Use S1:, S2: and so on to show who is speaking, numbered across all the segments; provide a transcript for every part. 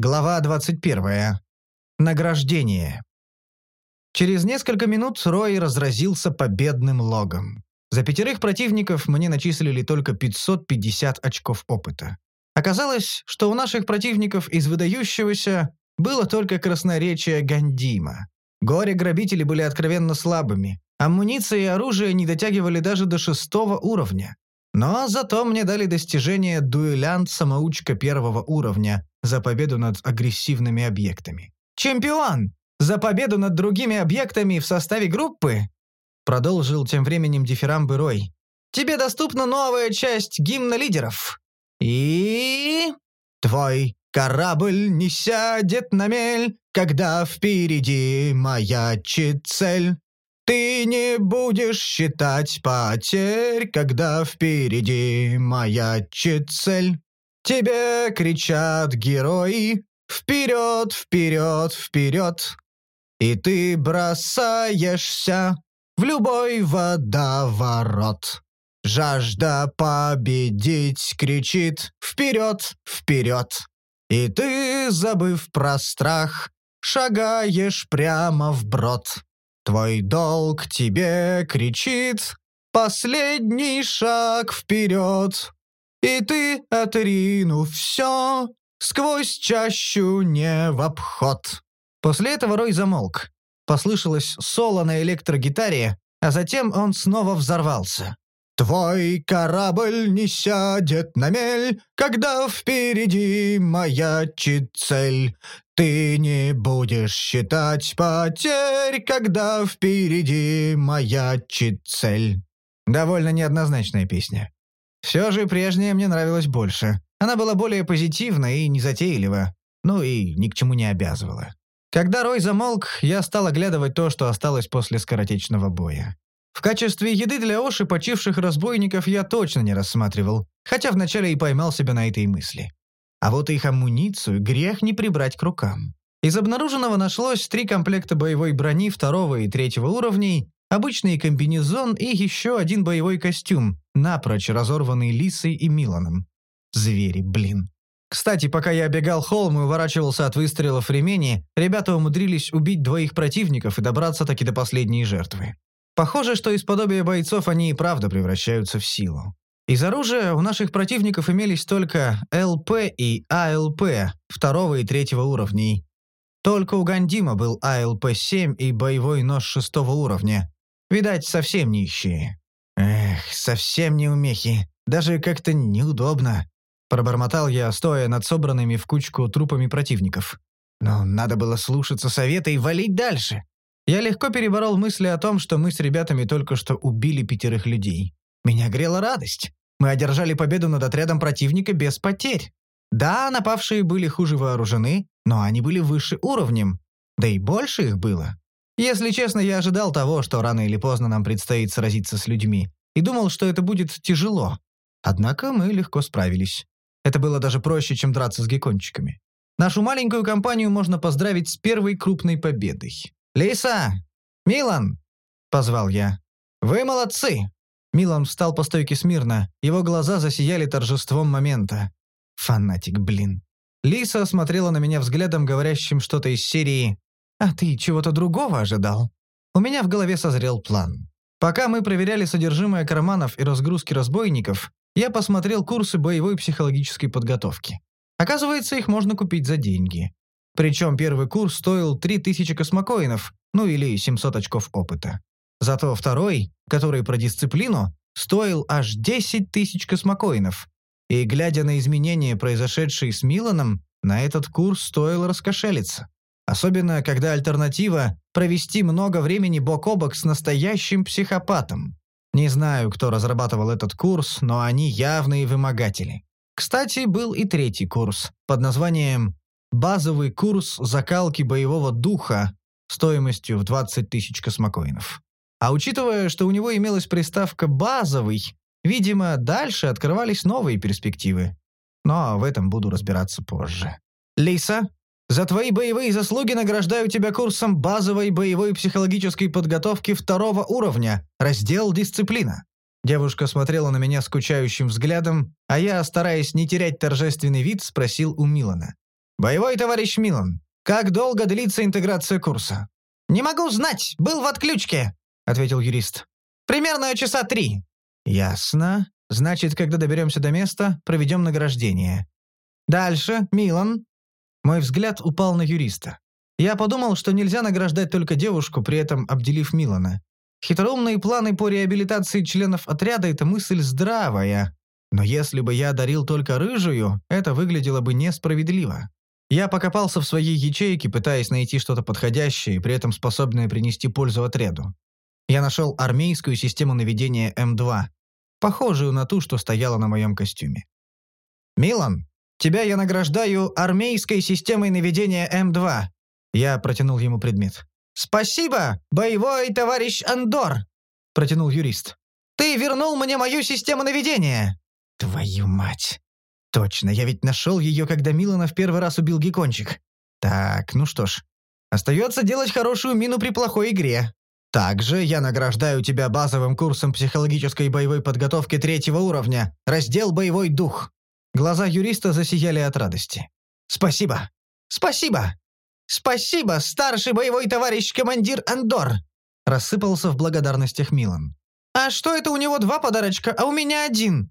S1: Глава 21. Награждение. Через несколько минут Рой разразился победным логом. За пятерых противников мне начислили только 550 очков опыта. Оказалось, что у наших противников из выдающегося было только красноречие Гандима. Горе-грабители были откровенно слабыми. Амуниция и оружие не дотягивали даже до шестого уровня. Но зато мне дали достижение дуэлянт-самоучка первого уровня за победу над агрессивными объектами. «Чемпион! За победу над другими объектами в составе группы!» Продолжил тем временем дифирамбы Рой. «Тебе доступна новая часть гимна лидеров. И... Твой корабль не сядет на мель, когда впереди маячит цель. Ты не будешь считать потерь, когда впереди маячит цель. Тебе кричат герои «Вперед, вперед, вперед!» И ты бросаешься в любой водоворот. Жажда победить кричит «Вперед, вперед!» И ты, забыв про страх, шагаешь прямо в брод. Твой долг тебе кричит «Последний шаг вперед!» И ты, отринув все, сквозь чащу не в обход. После этого Рой замолк. Послышалось соло на электрогитаре, а затем он снова взорвался. «Твой корабль не сядет на мель, когда впереди маячит цель. Ты не будешь считать потерь, когда впереди маячит цель». Довольно неоднозначная песня. Все же прежняя мне нравилась больше. Она была более позитивна и незатейлива, ну и ни к чему не обязывала. Когда Рой замолк, я стал оглядывать то, что осталось после скоротечного боя. В качестве еды для Оши почивших разбойников я точно не рассматривал, хотя вначале и поймал себя на этой мысли. А вот их амуницию грех не прибрать к рукам. Из обнаруженного нашлось три комплекта боевой брони второго и третьего уровней, обычный комбинезон и еще один боевой костюм, напрочь разорванный Лисой и Миланом. Звери, блин. Кстати, пока я бегал холм и уворачивался от выстрелов ремени, ребята умудрились убить двоих противников и добраться таки до последней жертвы. Похоже, что из подобия бойцов они и правда превращаются в силу. Из оружия у наших противников имелись только ЛП и АЛП второго и третьего уровней. Только у Гандима был АЛП-7 и боевой нож шестого уровня. Видать, совсем нищие. Эх, совсем не умехи. Даже как-то неудобно. Пробормотал я, стоя над собранными в кучку трупами противников. Но надо было слушаться совета и валить дальше. Я легко переборол мысли о том, что мы с ребятами только что убили пятерых людей. Меня грела радость. Мы одержали победу над отрядом противника без потерь. Да, напавшие были хуже вооружены, но они были выше уровнем. Да и больше их было. Если честно, я ожидал того, что рано или поздно нам предстоит сразиться с людьми, и думал, что это будет тяжело. Однако мы легко справились. Это было даже проще, чем драться с геккончиками. Нашу маленькую компанию можно поздравить с первой крупной победой. «Лиса! Милан!» — позвал я. «Вы молодцы!» Милан встал по стойке смирно. Его глаза засияли торжеством момента. Фанатик, блин. Лиса смотрела на меня взглядом, говорящим что-то из серии «А ты чего-то другого ожидал?» У меня в голове созрел план. Пока мы проверяли содержимое карманов и разгрузки разбойников, я посмотрел курсы боевой психологической подготовки. Оказывается, их можно купить за деньги. Причем первый курс стоил 3000 космокоинов, ну или 700 очков опыта. Зато второй, который про дисциплину, стоил аж 10 тысяч космокоинов. И глядя на изменения, произошедшие с Миланом, на этот курс стоило раскошелиться. Особенно, когда альтернатива – провести много времени бок о бок с настоящим психопатом. Не знаю, кто разрабатывал этот курс, но они явные вымогатели. Кстати, был и третий курс под названием базовый курс закалки боевого духа стоимостью в 20 тысяч космокоинов. А учитывая, что у него имелась приставка «базовый», видимо, дальше открывались новые перспективы. Но в этом буду разбираться позже. «Лиса, за твои боевые заслуги награждаю тебя курсом базовой боевой психологической подготовки второго уровня, раздел «Дисциплина». Девушка смотрела на меня скучающим взглядом, а я, стараясь не терять торжественный вид, спросил у Милана. «Боевой товарищ Милан, как долго длится интеграция курса?» «Не могу знать, был в отключке», — ответил юрист. «Примерно часа три». «Ясно. Значит, когда доберемся до места, проведем награждение». «Дальше, Милан». Мой взгляд упал на юриста. Я подумал, что нельзя награждать только девушку, при этом обделив Милана. Хитроумные планы по реабилитации членов отряда – это мысль здравая. Но если бы я дарил только рыжую, это выглядело бы несправедливо. Я покопался в своей ячейке, пытаясь найти что-то подходящее и при этом способное принести пользу отряду. Я нашел армейскую систему наведения М2, похожую на ту, что стояла на моем костюме. «Милан, тебя я награждаю армейской системой наведения М2», я протянул ему предмет. «Спасибо, боевой товарищ Андор!» — протянул юрист. «Ты вернул мне мою систему наведения!» «Твою мать!» «Точно, я ведь нашел ее, когда Милана в первый раз убил Гекончик. Так, ну что ж. Остается делать хорошую мину при плохой игре. Также я награждаю тебя базовым курсом психологической боевой подготовки третьего уровня, раздел «Боевой дух». Глаза юриста засияли от радости. «Спасибо! Спасибо! «Спасибо, старший боевой товарищ командир Андор!» Рассыпался в благодарностях Милан. «А что это у него два подарочка, а у меня один?»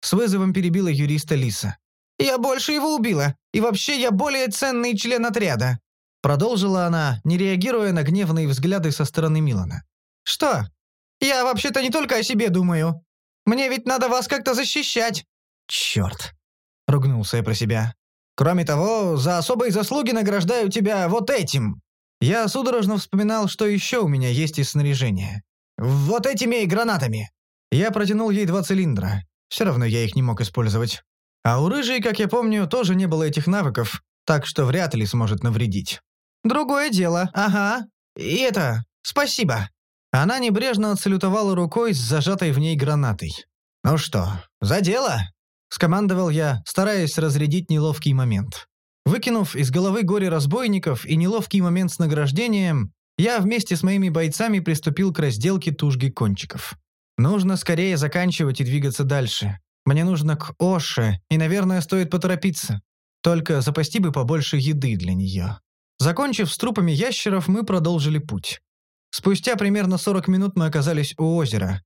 S1: С вызовом перебила юриста Лиса. «Я больше его убила, и вообще я более ценный член отряда!» Продолжила она, не реагируя на гневные взгляды со стороны Милана. «Что? Я вообще-то не только о себе думаю. Мне ведь надо вас как-то защищать!» «Черт!» — ругнулся я про себя. Кроме того, за особые заслуги награждаю тебя вот этим». Я судорожно вспоминал, что еще у меня есть из снаряжения. «Вот этими гранатами». Я протянул ей два цилиндра. Все равно я их не мог использовать. А у рыжей, как я помню, тоже не было этих навыков, так что вряд ли сможет навредить. «Другое дело, ага. И это... Спасибо». Она небрежно отсалютовала рукой с зажатой в ней гранатой. «Ну что, за дело?» — скомандовал я, стараясь разрядить неловкий момент. Выкинув из головы горе разбойников и неловкий момент с награждением, я вместе с моими бойцами приступил к разделке тужги кончиков. Нужно скорее заканчивать и двигаться дальше. Мне нужно к Оше, и, наверное, стоит поторопиться. Только запасти бы побольше еды для нее. Закончив с трупами ящеров, мы продолжили путь. Спустя примерно 40 минут мы оказались у озера,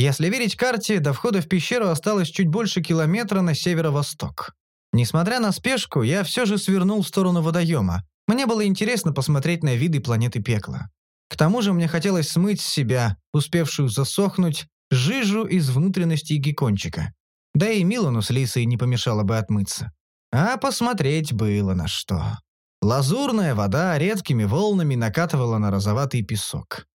S1: если верить карте, до входа в пещеру осталось чуть больше километра на северо-восток. Несмотря на спешку, я все же свернул в сторону водоема. Мне было интересно посмотреть на виды планеты пекла. К тому же мне хотелось смыть с себя, успевшую засохнуть, жижу из внутренности геккончика. Да и Милану с Лисой не помешало бы отмыться. А посмотреть было на что. Лазурная вода редкими волнами накатывала на розоватый песок.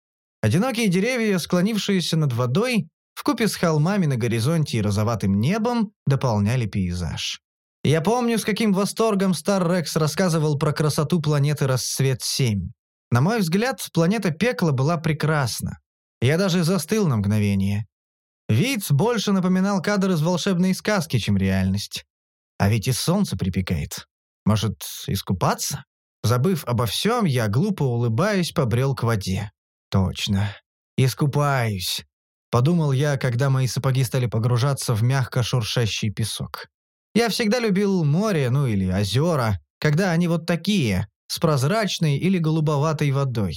S1: Одинокие деревья, склонившиеся над водой, вкупе с холмами на горизонте и розоватым небом, дополняли пейзаж. Я помню, с каким восторгом Стар Рекс рассказывал про красоту планеты Рассвет-7. На мой взгляд, планета Пекла была прекрасна. Я даже застыл на мгновение. Вид больше напоминал кадр из волшебной сказки, чем реальность. А ведь и солнце припекает. Может, искупаться? Забыв обо всем, я, глупо улыбаясь, побрел к воде. Точно. Искупаюсь. Подумал я, когда мои сапоги стали погружаться в мягко шуршащий песок. Я всегда любил море, ну или озера, когда они вот такие, с прозрачной или голубоватой водой.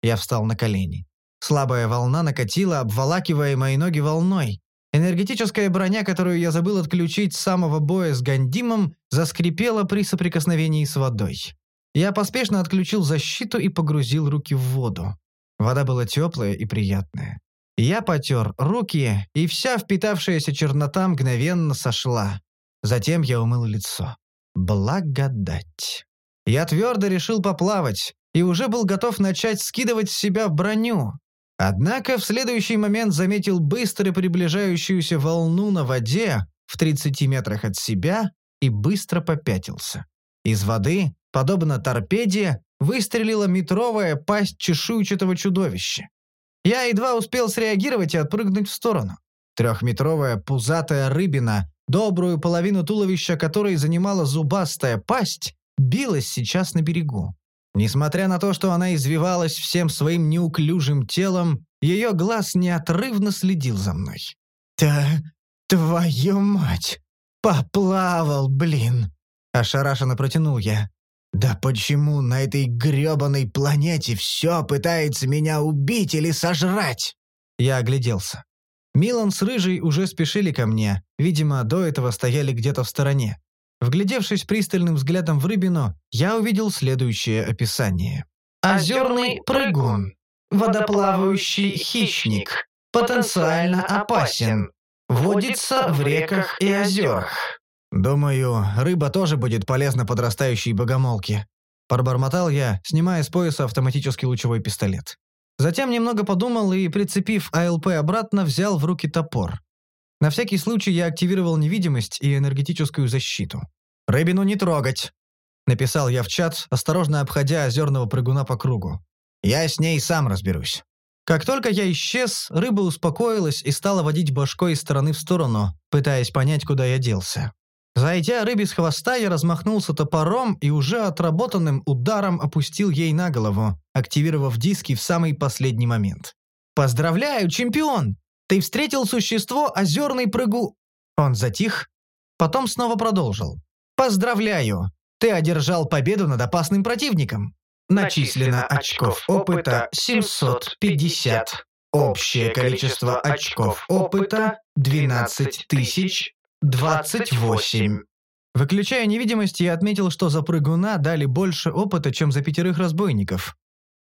S1: Я встал на колени. Слабая волна накатила, обволакивая мои ноги волной. Энергетическая броня, которую я забыл отключить с самого боя с Гандимом, заскрипела при соприкосновении с водой. Я поспешно отключил защиту и погрузил руки в воду. Вода была теплая и приятная. Я потер руки, и вся впитавшаяся чернота мгновенно сошла. Затем я умыл лицо. Благодать. Я твердо решил поплавать и уже был готов начать скидывать с себя броню. Однако в следующий момент заметил быстро приближающуюся волну на воде в 30 метрах от себя и быстро попятился. Из воды, подобно торпеде, выстрелила метровая пасть чешуйчатого чудовища. Я едва успел среагировать и отпрыгнуть в сторону. Трехметровая пузатая рыбина, добрую половину туловища которой занимала зубастая пасть, билась сейчас на берегу. Несмотря на то, что она извивалась всем своим неуклюжим телом, ее глаз неотрывно следил за мной. «Та... твою мать! Поплавал, блин!» Ошарашенно протянул я. «Да почему на этой грёбаной планете все пытается меня убить или сожрать?» Я огляделся. Милан с Рыжей уже спешили ко мне, видимо, до этого стояли где-то в стороне. Вглядевшись пристальным взглядом в рыбину, я увидел следующее описание.
S2: Озерный прыгун. Водоплавающий хищник. Потенциально опасен. Водится в реках и озерах.
S1: «Думаю, рыба тоже будет полезна подрастающей богомолке», – пробормотал я, снимая с пояса автоматический лучевой пистолет. Затем немного подумал и, прицепив АЛП обратно, взял в руки топор. На всякий случай я активировал невидимость и энергетическую защиту. «Рыбину не трогать!» – написал я в чат, осторожно обходя озерного прыгуна по кругу. «Я с ней сам разберусь». Как только я исчез, рыба успокоилась и стала водить башкой из стороны в сторону, пытаясь понять, куда я делся. Зайдя рыбе с хвоста, я размахнулся топором и уже отработанным ударом опустил ей на голову, активировав диски в самый последний момент. «Поздравляю, чемпион! Ты встретил существо озерный прыгу...» Он затих, потом снова продолжил. «Поздравляю! Ты одержал победу над опасным противником. Начислено очков опыта 750. Общее количество очков опыта 12 тысяч «Двадцать восемь». Выключая невидимость, я отметил, что за прыгуна дали больше опыта, чем за пятерых разбойников.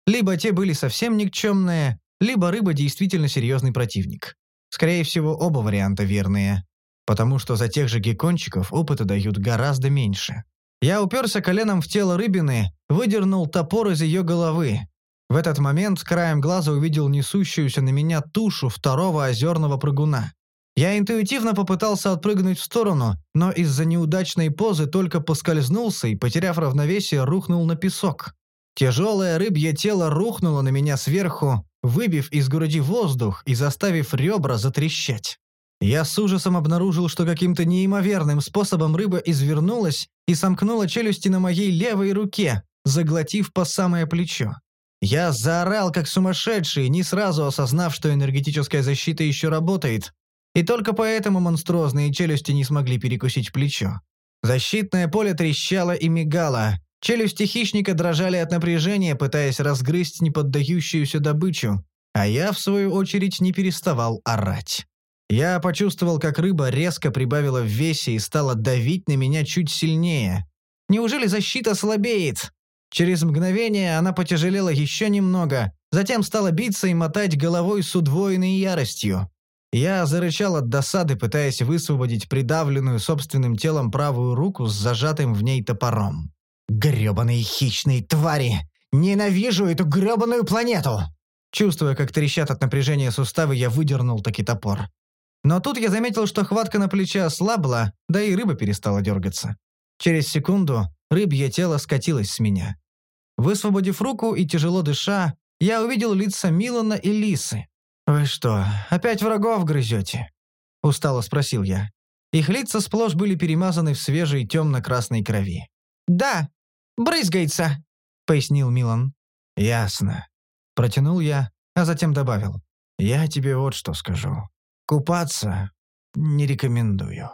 S1: Либо те были совсем никчемные, либо рыба действительно серьезный противник. Скорее всего, оба варианта верные. Потому что за тех же геккончиков опыта дают гораздо меньше. Я уперся коленом в тело рыбины, выдернул топор из ее головы. В этот момент краем глаза увидел несущуюся на меня тушу второго озерного прыгуна. Я интуитивно попытался отпрыгнуть в сторону, но из-за неудачной позы только поскользнулся и, потеряв равновесие, рухнул на песок. Тяжелое рыбье тело рухнуло на меня сверху, выбив из груди воздух и заставив ребра затрещать. Я с ужасом обнаружил, что каким-то неимоверным способом рыба извернулась и сомкнула челюсти на моей левой руке, заглотив по самое плечо. Я заорал как сумасшедший, не сразу осознав, что энергетическая защита еще работает, и только поэтому монструозные челюсти не смогли перекусить плечо. Защитное поле трещало и мигало. Челюсти хищника дрожали от напряжения, пытаясь разгрызть неподдающуюся добычу, а я, в свою очередь, не переставал орать. Я почувствовал, как рыба резко прибавила в весе и стала давить на меня чуть сильнее. Неужели защита слабеет? Через мгновение она потяжелела еще немного, затем стала биться и мотать головой с удвоенной яростью. Я зарычал от досады, пытаясь высвободить придавленную собственным телом правую руку с зажатым в ней топором. «Грёбаные хищные твари! Ненавижу эту грёбаную планету!» Чувствуя, как трещат от напряжения суставы, я выдернул таки топор. Но тут я заметил, что хватка на плече ослабла, да и рыба перестала дергаться. Через секунду рыбье тело скатилось с меня. Высвободив руку и тяжело дыша, я увидел лица Милана и Лисы. «Вы что, опять врагов грызете?» – устало спросил я. Их лица сплошь были перемазаны в свежей темно-красной крови. «Да, брызгается», – пояснил Милан. «Ясно», – протянул я, а затем добавил. «Я тебе вот что скажу. Купаться не рекомендую».